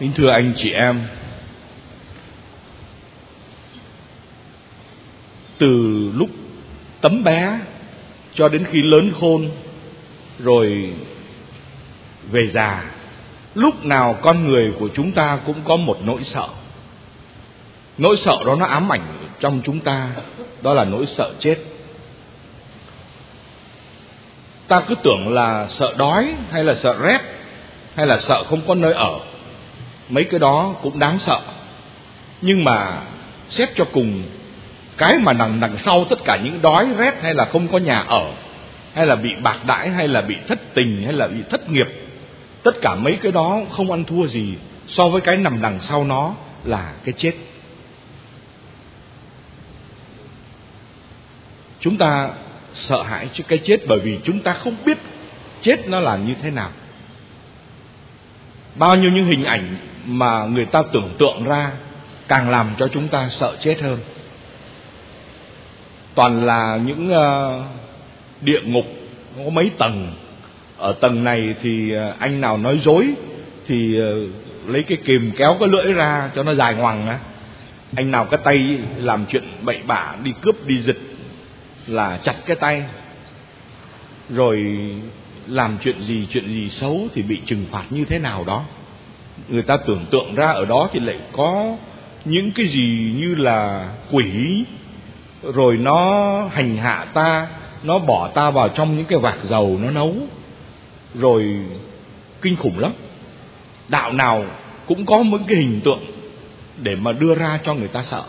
Kính thưa anh chị em, từ lúc tấm bé cho đến khi lớn khôn rồi về già, lúc nào con người của chúng ta cũng có một nỗi sợ. Nỗi sợ đó nó ám ảnh trong chúng ta, đó là nỗi sợ chết. Ta cứ tưởng là sợ đói hay là sợ rét hay là sợ không có nơi ở mấy cái đó cũng đáng sợ. Nhưng mà xét cho cùng, cái mà đằng đằng sau tất cả những đói rét hay là không có nhà ở, hay là bị bạc đãi, hay là bị thất tình, hay là bị thất nghiệp, tất cả mấy cái đó không ăn thua gì so với cái nằm đằng sau nó là cái chết. Chúng ta sợ hãi trước cái chết bởi vì chúng ta không biết chết nó là như thế nào. Bao nhiêu những hình ảnh mà người ta tưởng tượng ra càng làm cho chúng ta sợ chết hơn. Toàn là những ờ, địa ngục, có mấy tầng. Ở tầng này thì ờ, anh nào nói dối thì ờ, lấy cái kìm kéo cái lưỡi ra cho nó dài ngoằng á. Anh nào cái tay làm chuyện bậy bạ, đi cướp, đi giật là chặt cái tay. Rồi làm chuyện gì chuyện gì xấu thì bị trừng phạt như thế nào đó người ta tưởng tượng ra ở đó thì lại có những cái gì như là quỷ, rồi nó hành hạ ta, nó bỏ ta vào trong những cái vạc dầu nó nấu, rồi kinh khủng lắm. Đạo nào cũng có những cái hình tượng để mà đưa ra cho người ta sợ,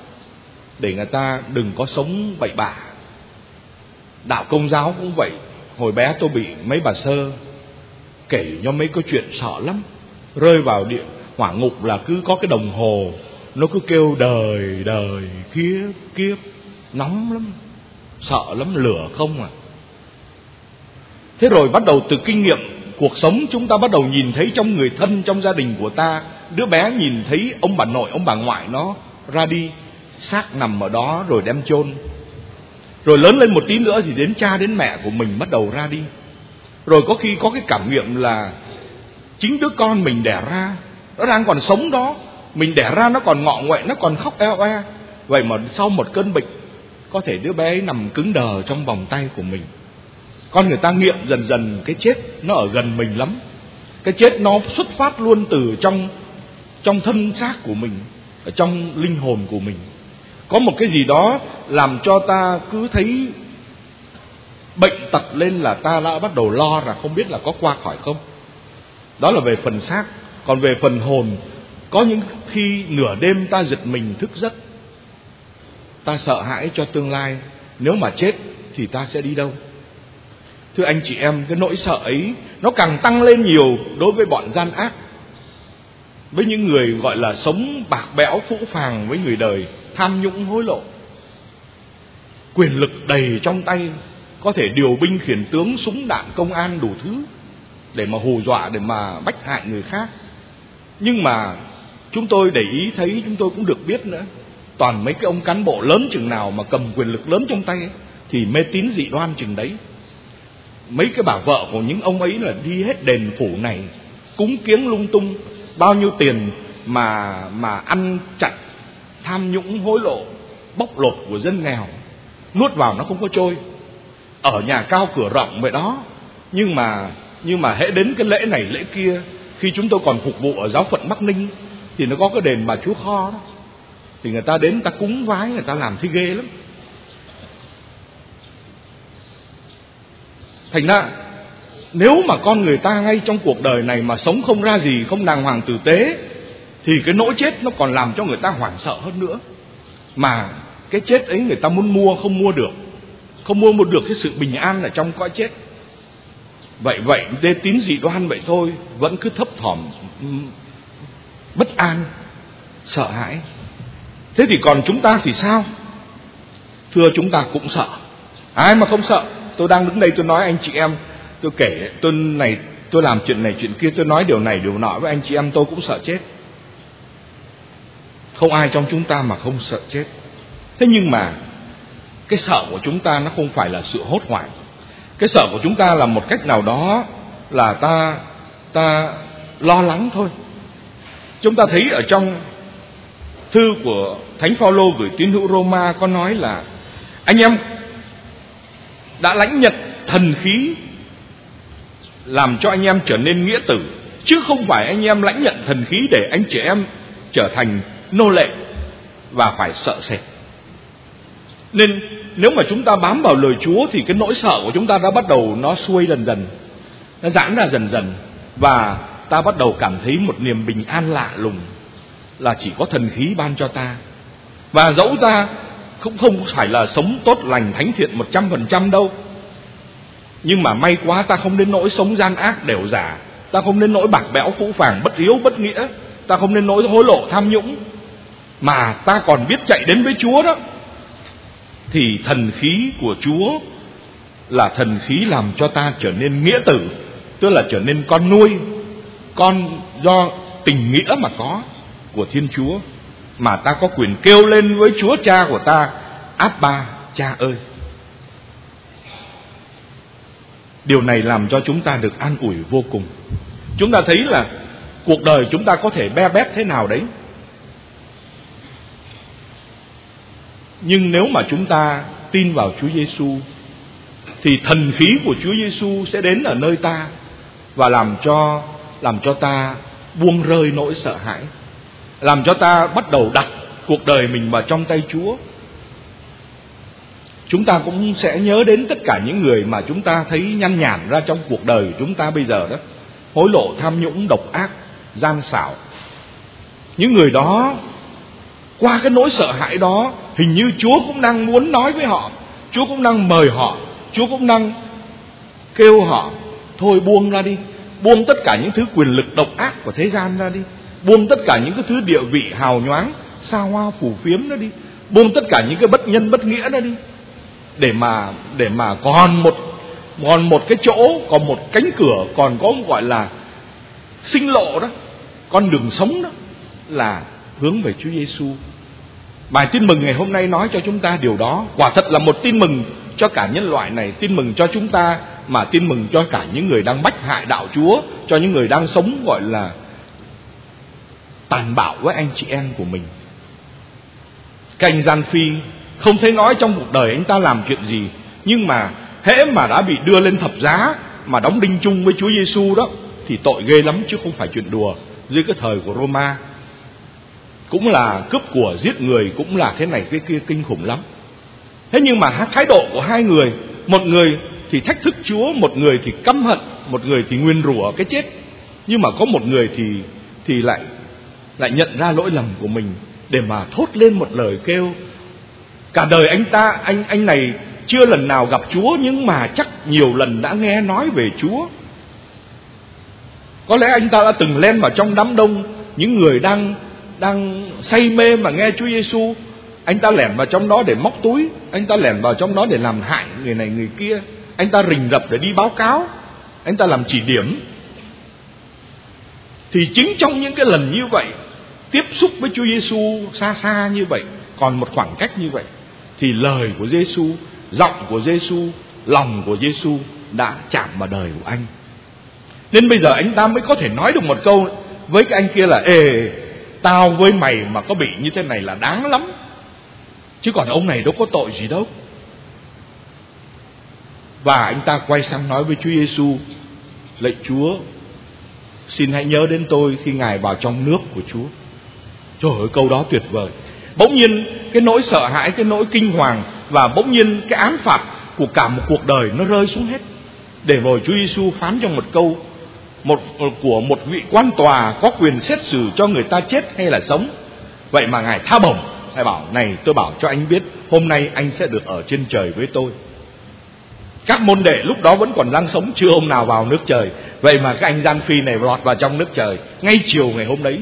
để người ta đừng có sống bậy bạ. Đạo công giáo cũng vậy. Hồi bé tôi bị mấy bà sơ kể cho mấy câu chuyện sợ lắm rơi vào địa hỏa ngục là cứ có cái đồng hồ, nó cứ kêu đời đời, kiếp kiếp. Nóng lắm, sợ lắm, lửa không à. Thế rồi bắt đầu từ kinh nghiệm cuộc sống chúng ta bắt đầu nhìn thấy trong người thân, trong gia đình của ta. Đứa bé nhìn thấy ông bà nội, ông bà ngoại nó ra đi, xác nằm ở đó rồi đem chôn. Rồi lớn lên một tí nữa thì đến cha, đến mẹ của mình bắt đầu ra đi. Rồi có khi có cái cảm nghiệm là chính đứa con mình đẻ ra. Nó đang còn sống đó. Mình đẻ ra nó còn ngọ nguậy, nó còn khóc eo oe vậy mà sau một cơn bệnh, có thể đứa bé ấy nằm cứng đờ trong vòng tay của mình. Con người ta nghiệm dần dần cái chết nó ở gần mình lắm. Cái chết nó xuất phát luôn từ trong trong thân xác của mình, ở trong linh hồn của mình. Có một cái gì đó làm cho ta cứ thấy bệnh tật lên là ta đã bắt đầu lo là không biết là có qua khỏi không đó là về phần xác. Còn về phần hồn, có những khi nửa đêm ta giật mình thức giấc. Ta sợ hãi cho tương lai. Nếu mà chết thì ta sẽ đi đâu? Thưa anh chị em, cái nỗi sợ ấy, nó càng tăng lên nhiều đối với bọn gian ác. Với những người gọi là sống bạc bẽo phũ phàng với người đời, tham nhũng hối lộ. Quyền lực đầy trong tay, có thể điều binh khiển tướng súng đạn công an đủ thứ để mà hù dọa để mà bách hại người khác. Nhưng mà chúng tôi để ý thấy chúng tôi cũng được biết nữa toàn mấy cái ông cán bộ lớn chừng nào mà cầm quyền lực lớn trong tay ấy, thì mê tín dị đoan chừng đấy. Mấy cái bà vợ của những ông ấy là đi hết đền phủ này cúng kiếng lung tung bao nhiêu tiền mà mà ăn chặt tham nhũng hối lộ bóc lột của dân nghèo nuốt vào nó không có trôi. Ở nhà cao cửa rộng vậy đó nhưng mà nhưng mà hễ đến cái lễ này, lễ kia, khi chúng tôi còn phục vụ ở giáo phận Bắc Ninh, thì nó có cái đền bà Chúa Kho đó. Thì người ta đến người ta cúng vái, người ta làm thấy ghê lắm. Thành ra, nếu mà con người ta ngay trong cuộc đời này mà sống không ra gì, không đàng hoàng tử tế, thì cái nỗi chết nó còn làm cho người ta hoảng sợ hơn nữa. Mà cái chết ấy người ta muốn mua, không mua được. Không mua một được cái sự bình an ở trong cõi chết vậy vậy, đê tín dị đoan vậy thôi, vẫn cứ thấp thỏm bất an, sợ hãi. Thế thì còn chúng ta thì sao? Thưa chúng ta cũng sợ. Ai mà không sợ? Tôi đang đứng đây tôi nói anh chị em, tôi kể, tôi này, tôi làm chuyện này chuyện kia, tôi nói điều này điều nọ với anh chị em, tôi cũng sợ chết. Không ai trong chúng ta mà không sợ chết. Thế nhưng mà, cái sợ của chúng ta nó không phải là sự hốt hoảng cái sợ của chúng ta là một cách nào đó là ta ta lo lắng thôi. Chúng ta thấy ở trong thư của Thánh Phaolô gửi tín hữu Roma có nói là, anh em đã lãnh nhận thần khí làm cho anh em trở nên nghĩa tử, chứ không phải anh em lãnh nhận thần khí để anh chị em trở thành nô lệ và phải sợ sệt. Nên nếu mà chúng ta bám vào lời Chúa thì cái nỗi sợ của chúng ta đã bắt đầu nó xuôi dần dần, nó giãn ra dần dần. Và ta bắt đầu cảm thấy một niềm bình an lạ lùng là chỉ có thần khí ban cho ta. Và dẫu ta cũng không phải là sống tốt lành, thánh thiện một trăm phần trăm đâu. Nhưng mà may quá ta không đến nỗi sống gian ác đều giả ta không đến nỗi bạc bẽo, phũ phàng, bất hiếu bất nghĩa. Ta không đến nỗi hối lộ, tham nhũng. Mà ta còn biết chạy đến với Chúa đó thì thần khí của Chúa là thần khí làm cho ta trở nên nghĩa tử, tức là trở nên con nuôi, con do tình nghĩa mà có của Thiên Chúa, mà ta có quyền kêu lên với Chúa Cha của ta áp ba cha ơi. Điều này làm cho chúng ta được an ủi vô cùng. Chúng ta thấy là cuộc đời chúng ta có thể be bét thế nào đấy? Nhưng nếu mà chúng ta tin vào Chúa Giêsu thì thần khí của Chúa Giêsu sẽ đến ở nơi ta và làm cho làm cho ta buông rơi nỗi sợ hãi, làm cho ta bắt đầu đặt cuộc đời mình vào trong tay Chúa. Chúng ta cũng sẽ nhớ đến tất cả những người mà chúng ta thấy nhăn nhản ra trong cuộc đời chúng ta bây giờ đó. Hối lộ tham nhũng, độc ác, gian xảo. Những người đó qua cái nỗi sợ hãi đó, hình như chúa cũng đang muốn nói với họ. Chúa cũng đang mời họ. Chúa cũng đang kêu họ, thôi buông ra đi. Buông tất cả những thứ quyền lực độc ác của thế gian ra đi. Buông tất cả những cái thứ địa vị hào nhoáng, xa hoa phủ phiếm ra đi. Buông tất cả những cái bất nhân bất nghĩa đó đi. Để mà để mà còn một còn một cái chỗ, còn một cánh cửa, còn có gọi là sinh lộ đó, con đường sống đó, là hướng về Chúa Giêsu bài tin mừng ngày hôm nay nói cho chúng ta điều đó. Quả thật là một tin mừng cho cả nhân loại này, tin mừng cho chúng ta, mà tin mừng cho cả những người đang bách hại đạo Chúa, cho những người đang sống, gọi là, tàn bạo với anh chị em của mình. Cái anh Gian Phi không thấy nói trong cuộc đời anh ta làm chuyện gì, nhưng mà hễ mà đã bị đưa lên thập giá, mà đóng đinh chung với Chúa Giêsu đó, thì tội ghê lắm chứ không phải chuyện đùa. Dưới cái thời của Roma cũng là cướp của giết người, cũng là thế này cái kia, kinh khủng lắm. Thế nhưng mà thái độ của hai người, một người thì thách thức Chúa, một người thì căm hận, một người thì nguyên rủa cái chết. Nhưng mà có một người thì thì lại lại nhận ra lỗi lầm của mình để mà thốt lên một lời kêu, cả đời anh ta, anh anh này chưa lần nào gặp Chúa, nhưng mà chắc nhiều lần đã nghe nói về Chúa. Có lẽ anh ta đã từng lên vào trong đám đông những người đang đang say mê mà nghe Chúa Giêsu anh ta lẻn vào trong đó để móc túi, anh ta lẻn vào trong đó để làm hại người này người kia, anh ta rình rập để đi báo cáo, anh ta làm chỉ điểm. Thì chính trong những cái lần như vậy, tiếp xúc với Chúa Giêsu xa xa như vậy, còn một khoảng cách như vậy, thì lời của Giêsu giọng của Giêsu lòng của Giêsu đã chạm vào đời của anh. Nên bây giờ anh ta mới có thể nói được một câu với cái anh kia là, ê tao với mày mà có bị như thế này là đáng lắm. Chứ còn ông này đâu có tội gì đâu. Và anh ta quay sang nói với Chúa Giêsu lạy Chúa, xin hãy nhớ đến tôi khi ngài vào trong nước của Chúa. Trời ơi, câu đó tuyệt vời. Bỗng nhiên, cái nỗi sợ hãi, cái nỗi kinh hoàng và bỗng nhiên cái án phạt của cả một cuộc đời nó rơi xuống hết. Để rồi Chúa Giêsu phán trong một câu một ờ, của một vị quan tòa có quyền xét xử cho người ta chết hay là sống. Vậy mà ngài tha bổng. Ngài bảo, này, tôi bảo cho anh biết, hôm nay anh sẽ được ở trên trời với tôi. Các môn đệ lúc đó vẫn còn đang sống, chưa hôm nào vào nước trời. Vậy mà các anh gian phi này lọt vào trong nước trời, ngay chiều ngày hôm đấy.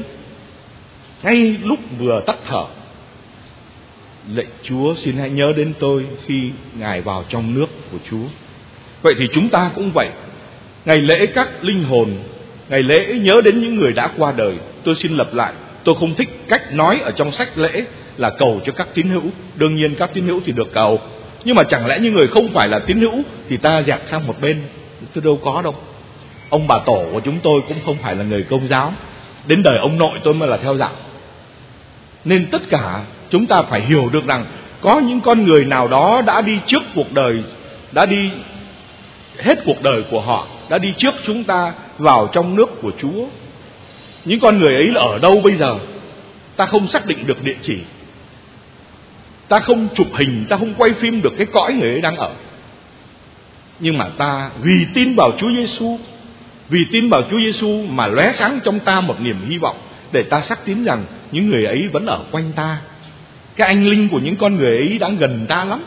Ngay lúc vừa tắt thở, lạy Chúa, xin hãy nhớ đến tôi khi Ngài vào trong nước của Chúa. Vậy thì chúng ta cũng vậy. Ngày lễ các linh hồn, ngày lễ nhớ đến những người đã qua đời. Tôi xin lập lại, tôi không thích cách nói ở trong sách lễ là cầu cho các tín hữu. Đương nhiên các tín hữu thì được cầu. Nhưng mà chẳng lẽ những người không phải là tín hữu thì ta dẹp sang một bên? Tôi đâu có đâu. Ông bà tổ của chúng tôi cũng không phải là người công giáo đến đời ông nội tôi mới là theo dạng nên tất cả chúng ta phải hiểu được rằng có những con người nào đó đã đi trước cuộc đời đã đi hết cuộc đời của họ đã đi trước chúng ta vào trong nước của Chúa. Những con người ấy là ở đâu bây giờ? Ta không xác định được địa chỉ. Ta không chụp hình, ta không quay phim được cái cõi người ấy đang ở. Nhưng mà ta vì tin vào Chúa Giêsu, vì tin vào Chúa Giêsu mà lóe sáng trong ta một niềm hy vọng để ta xác tín rằng những người ấy vẫn ở quanh ta. Cái anh linh của những con người ấy đang gần ta lắm.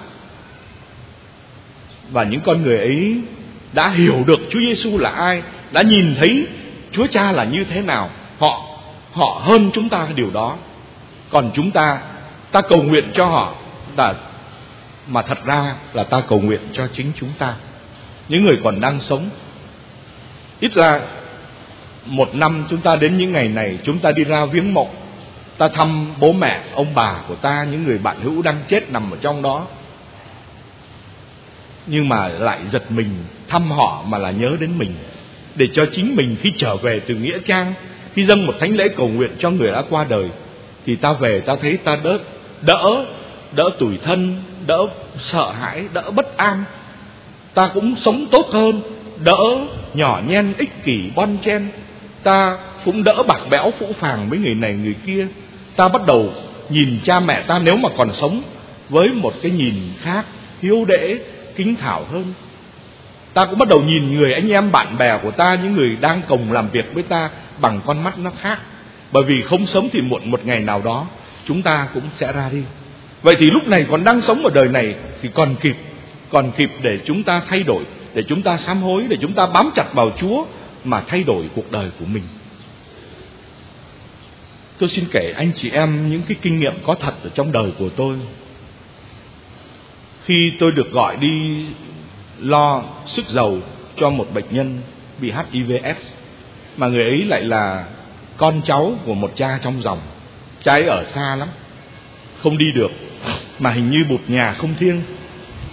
Và những con người ấy đã hiểu được Chúa Giêsu là ai, đã nhìn thấy Chúa Cha là như thế nào, họ họ hơn chúng ta điều đó. Còn chúng ta ta cầu nguyện cho họ, là, mà thật ra là ta cầu nguyện cho chính chúng ta. Những người còn đang sống, ít ra một năm chúng ta đến những ngày này, chúng ta đi ra viếng mộ, ta thăm bố mẹ, ông bà của ta, những người bạn hữu đang chết nằm ở trong đó. Nhưng mà lại giật mình thăm họ mà là nhớ đến mình. Để cho chính mình khi trở về từ nghĩa trang, khi dâng một thánh lễ cầu nguyện cho người đã qua đời, thì ta về ta thấy ta đỡ đỡ đỡ tủi thân, đỡ sợ hãi, đỡ bất an. Ta cũng sống tốt hơn, đỡ nhỏ nhen, ích kỷ, bon chen. Ta cũng đỡ bạc bẽo, phũ phàng với người này, người kia. Ta bắt đầu nhìn cha mẹ ta nếu mà còn sống, với một cái nhìn khác, hiếu đễ, kính thảo hơn ta cũng bắt đầu nhìn người anh em bạn bè của ta, những người đang cùng làm việc với ta bằng con mắt nó khác. Bởi vì không sớm thì muộn một ngày nào đó, chúng ta cũng sẽ ra đi. Vậy thì lúc này còn đang sống ở đời này thì còn kịp còn kịp để chúng ta thay đổi, để chúng ta sám hối, để chúng ta bám chặt vào chúa mà thay đổi cuộc đời của mình. Tôi xin kể anh chị em những cái kinh nghiệm có thật ở trong đời của tôi. Khi tôi được gọi đi lo sức dầu cho một bệnh nhân bị HIVS mà người ấy lại là con cháu của một cha trong dòng. Cha ấy ở xa lắm không đi được mà hình như bụt nhà không thiêng.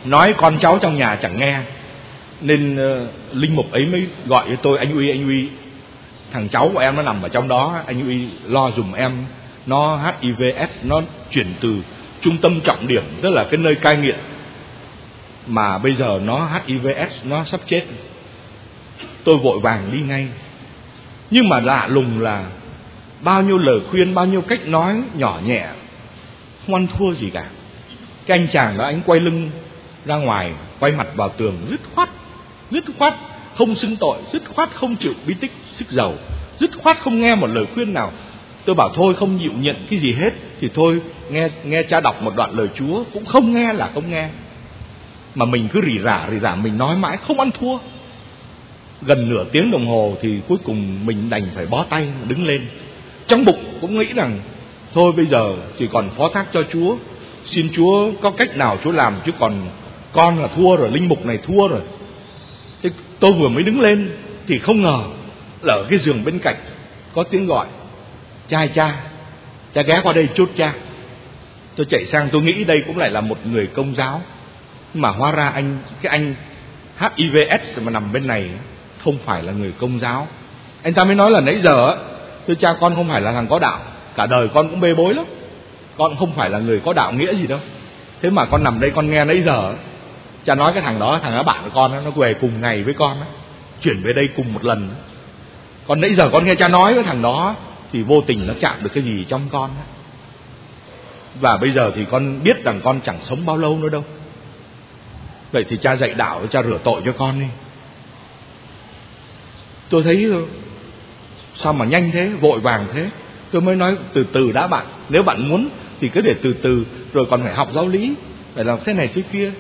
Nói con cháu trong nhà chẳng nghe nên uh, linh mục ấy mới gọi cho tôi anh uy anh uy. Thằng cháu của em nó nằm ở trong đó anh uy lo dùm em. Nó hivs nó chuyển từ trung tâm trọng điểm tức là cái nơi cai nghiện mà bây giờ nó hivs nó sắp chết. Tôi vội vàng đi ngay. Nhưng mà lạ lùng là bao nhiêu lời khuyên, bao nhiêu cách nói nhỏ nhẹ. Không ăn thua gì cả. Cái anh chàng đó, anh quay lưng ra ngoài, quay mặt vào tường, dứt khoát dứt khoát không xưng tội, dứt khoát không chịu bí tích, sức giàu, dứt khoát không nghe một lời khuyên nào. Tôi bảo thôi, không chịu nhận cái gì hết, thì thôi, nghe nghe cha đọc một đoạn lời chúa, cũng không nghe là không nghe mà mình cứ rỉ rả rỉ rả, mình nói mãi không ăn thua. Gần nửa tiếng đồng hồ thì cuối cùng mình đành phải bó tay đứng lên. Trong bụng cũng nghĩ rằng, thôi bây giờ chỉ còn phó thác cho chúa. Xin chúa có cách nào chúa làm, chứ còn con là thua rồi, linh mục này thua rồi. Thế tôi vừa mới đứng lên thì không ngờ là ở cái giường bên cạnh có tiếng gọi, cha cha cha ghé qua đây chút, cha. Tôi chạy sang tôi nghĩ đây cũng lại là một người công giáo mà hóa ra anh, cái anh HIVS mà nằm bên này không phải là người công giáo. Anh ta mới nói là nãy giờ tôi cha, con không phải là thằng có đạo. Cả đời con cũng bê bối lắm. Con không phải là người có đạo nghĩa gì đâu. Thế mà con nằm đây, con nghe nãy giờ, cha nói cái thằng đó thằng đó bạn của con nó về cùng ngày với con chuyển về đây cùng một lần. Còn nãy giờ con nghe cha nói với thằng đó thì vô tình nó chạm được cái gì trong con và bây giờ thì con biết rằng con chẳng sống bao lâu nữa đâu vậy thì cha dạy đạo, cha rửa tội cho con đi. Tôi thấy ờ, sao mà nhanh thế, vội vàng thế? Tôi mới nói từ từ đã bạn. Nếu bạn muốn thì cứ để từ từ, rồi còn phải học giáo lý. Phải làm thế này thế kia.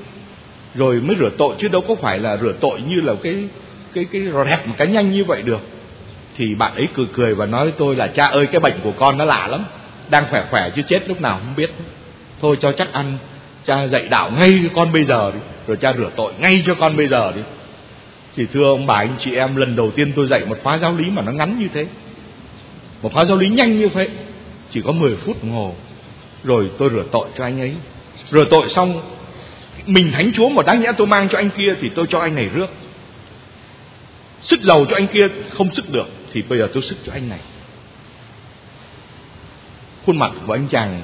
Rồi mới rửa tội, chứ đâu có phải là rửa tội như là cái cái cái rẹp một cái nhanh như vậy được. Thì bạn ấy cười cười và nói với tôi là, cha ơi, cái bệnh của con nó lạ lắm. Đang khỏe khỏe chứ chết lúc nào không biết. Thôi cho chắc ăn, cha dạy đạo ngay con bây giờ đi rồi cha rửa tội ngay cho con bây giờ đi. Thì thưa ông bà, anh chị em, lần đầu tiên tôi dạy một khóa giáo lý mà nó ngắn như thế. Một khóa giáo lý nhanh như thế. Chỉ có 10 phút đồng hồ. Rồi tôi rửa tội cho anh ấy. Rửa tội xong, mình thánh chúa mà đáng nhẽ tôi mang cho anh kia thì tôi cho anh này rước. Sức giàu cho anh kia không sức được thì bây giờ tôi sức cho anh này. Khuôn mặt của anh chàng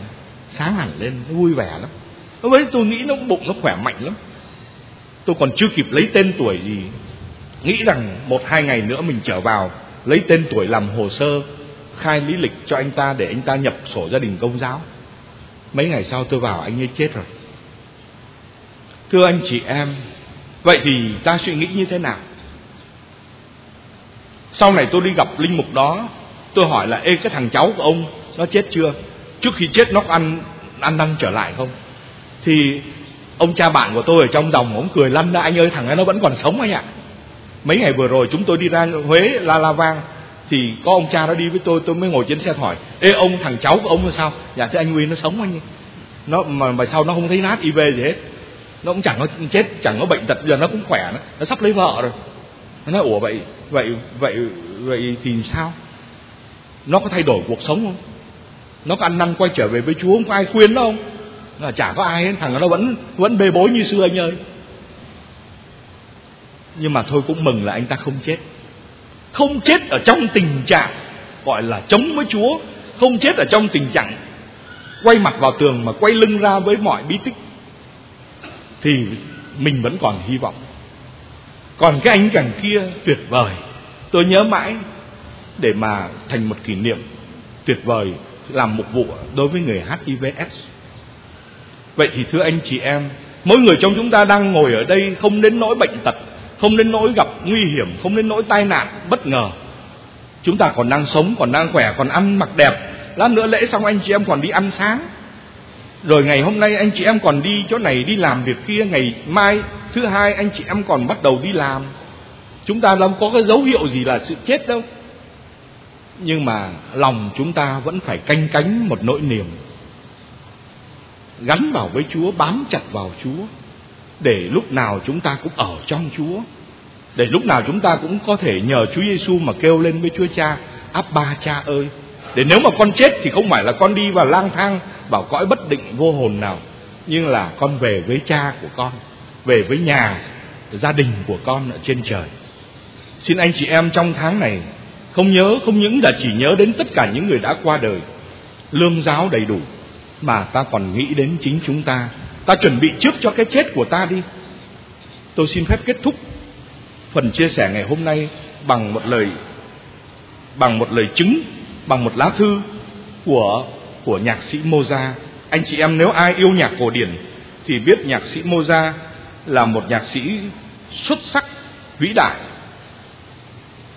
sáng hẳn lên nó vui vẻ lắm. Lúc với tôi nghĩ nó bụng nó khỏe mạnh lắm tôi còn chưa kịp lấy tên tuổi gì. Nghĩ rằng một hai ngày nữa mình trở vào, lấy tên tuổi làm hồ sơ, khai lý lịch cho anh ta để anh ta nhập sổ gia đình công giáo. Mấy ngày sau tôi vào anh ấy chết rồi. Thưa anh chị em, vậy thì ta suy nghĩ như thế nào? Sau này tôi đi gặp linh mục đó, tôi hỏi là, ê, cái thằng cháu của ông, nó chết chưa? Trước khi chết nó có ăn ăn năn trở lại không? Thì ông cha bạn của tôi ở trong dòng ông cười lăn ra anh ơi thằng ấy nó vẫn còn sống anh ạ. Mấy ngày vừa rồi chúng tôi đi ra huế la la vang thì có ông cha đó đi với tôi tôi mới ngồi trên xe hỏi ê ông thằng cháu của ông là sao? Dạ thế anh nguyên nó sống anh. Ấy. nó mà mà sau nó không thấy nát iv gì hết? Nó cũng chẳng có chết chẳng có bệnh tật giờ nó cũng khỏe nó, nó sắp lấy vợ rồi. Nó nói ủa vậy vậy vậy vậy thì sao? Nó có thay đổi cuộc sống không? Nó có ăn năn quay trở về với chúa không? Có ai khuyên nó không? Là chả có ai hết thằng nó vẫn vẫn bê bối như xưa anh ơi. Nhưng mà thôi cũng mừng là anh ta không chết. Không chết ở trong tình trạng gọi là chống với chúa, không chết ở trong tình trạng quay mặt vào tường mà quay lưng ra với mọi bí tích, thì mình vẫn còn hy vọng. Còn cái anh chàng kia tuyệt vời, tôi nhớ mãi để mà thành một kỷ niệm tuyệt vời, làm một vụ đối với người HIVS. Vậy thì thưa anh chị em, mỗi người trong chúng ta đang ngồi ở đây không đến nỗi bệnh tật, không đến nỗi gặp nguy hiểm, không đến nỗi tai nạn bất ngờ. Chúng ta còn đang sống, còn đang khỏe, còn ăn mặc đẹp. Lát nữa lễ xong anh chị em còn đi ăn sáng. Rồi ngày hôm nay anh chị em còn đi chỗ này đi làm việc kia, ngày mai thứ hai anh chị em còn bắt đầu đi làm. Chúng ta đâu có cái dấu hiệu gì là sự chết đâu nhưng mà lòng chúng ta vẫn phải canh cánh một nỗi niềm gắn vào với Chúa, bám chặt vào Chúa, để lúc nào chúng ta cũng ở trong Chúa, để lúc nào chúng ta cũng có thể nhờ Chúa Giêsu mà kêu lên với Chúa Cha, Abba, cha ơi. Để nếu mà con chết thì không phải là con đi vào lang thang, vào cõi bất định vô hồn nào, nhưng là con về với cha của con, về với nhà, gia đình của con ở trên trời. Xin anh chị em trong tháng này không nhớ, không những là chỉ nhớ đến tất cả những người đã qua đời, lương giáo đầy đủ mà ta còn nghĩ đến chính chúng ta. Ta chuẩn bị trước cho cái chết của ta đi. Tôi xin phép kết thúc phần chia sẻ ngày hôm nay bằng một lời bằng một lời chứng bằng một lá thư của của nhạc sĩ Moza. Anh chị em nếu ai yêu nhạc cổ điển thì biết nhạc sĩ Moza là một nhạc sĩ xuất sắc vĩ đại.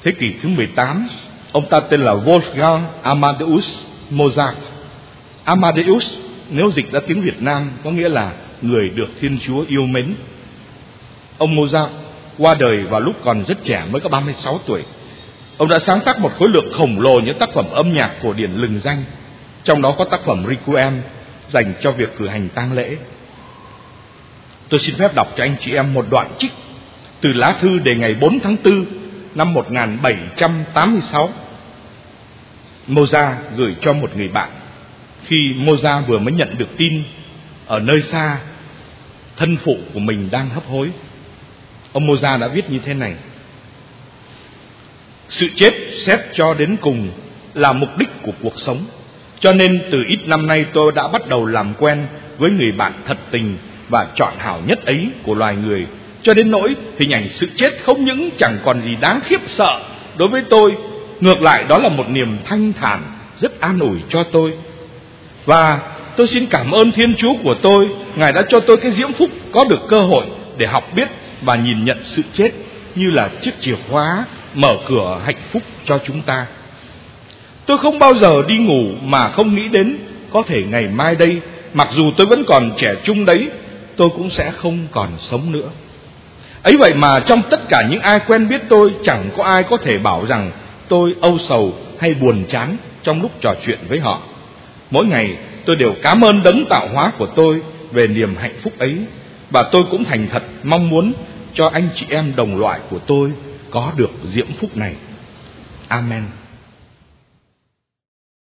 Thế kỷ thứ 18, ông ta tên là Wolfgang Amadeus Mozart. Amadeus nếu dịch ra tiếng Việt Nam có nghĩa là người được Thiên Chúa yêu mến. Ông Mozart qua đời vào lúc còn rất trẻ mới có 36 tuổi. Ông đã sáng tác một khối lượng khổng lồ những tác phẩm âm nhạc cổ điển lừng danh, trong đó có tác phẩm Requiem dành cho việc cử hành tang lễ. Tôi xin phép đọc cho anh chị em một đoạn trích từ lá thư đề ngày 4 tháng 4 năm 1786. Mozart gửi cho một người bạn. Khi Moza vừa mới nhận được tin ở nơi xa, thân phụ của mình đang hấp hối. Ông Moza đã viết như thế này: Sự chết xét cho đến cùng là mục đích của cuộc sống. Cho nên từ ít năm nay tôi đã bắt đầu làm quen với người bạn thật tình và chọn hảo nhất ấy của loài người cho đến nỗi hình ảnh sự chết không những chẳng còn gì đáng khiếp sợ đối với tôi, ngược lại đó là một niềm thanh thản rất an ủi cho tôi và tôi xin cảm ơn thiên chúa của tôi. Ngài đã cho tôi cái diễm phúc có được cơ hội để học biết và nhìn nhận sự chết như là chiếc chìa khóa mở cửa hạnh phúc cho chúng ta. Tôi không bao giờ đi ngủ mà không nghĩ đến có thể ngày mai đây, mặc dù tôi vẫn còn trẻ trung đấy, tôi cũng sẽ không còn sống nữa. Ấy vậy mà trong tất cả những ai quen biết tôi, chẳng có ai có thể bảo rằng tôi âu sầu hay buồn chán trong lúc trò chuyện với họ mỗi ngày, tôi đều cảm ơn đấng tạo hóa của tôi về niềm hạnh phúc ấy. Và tôi cũng thành thật mong muốn cho anh chị em đồng loại của tôi có được diễm phúc này. Amen.